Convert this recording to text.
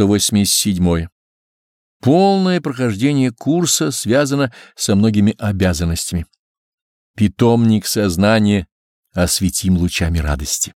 187. Полное прохождение курса связано со многими обязанностями. Питомник сознания осветим лучами радости.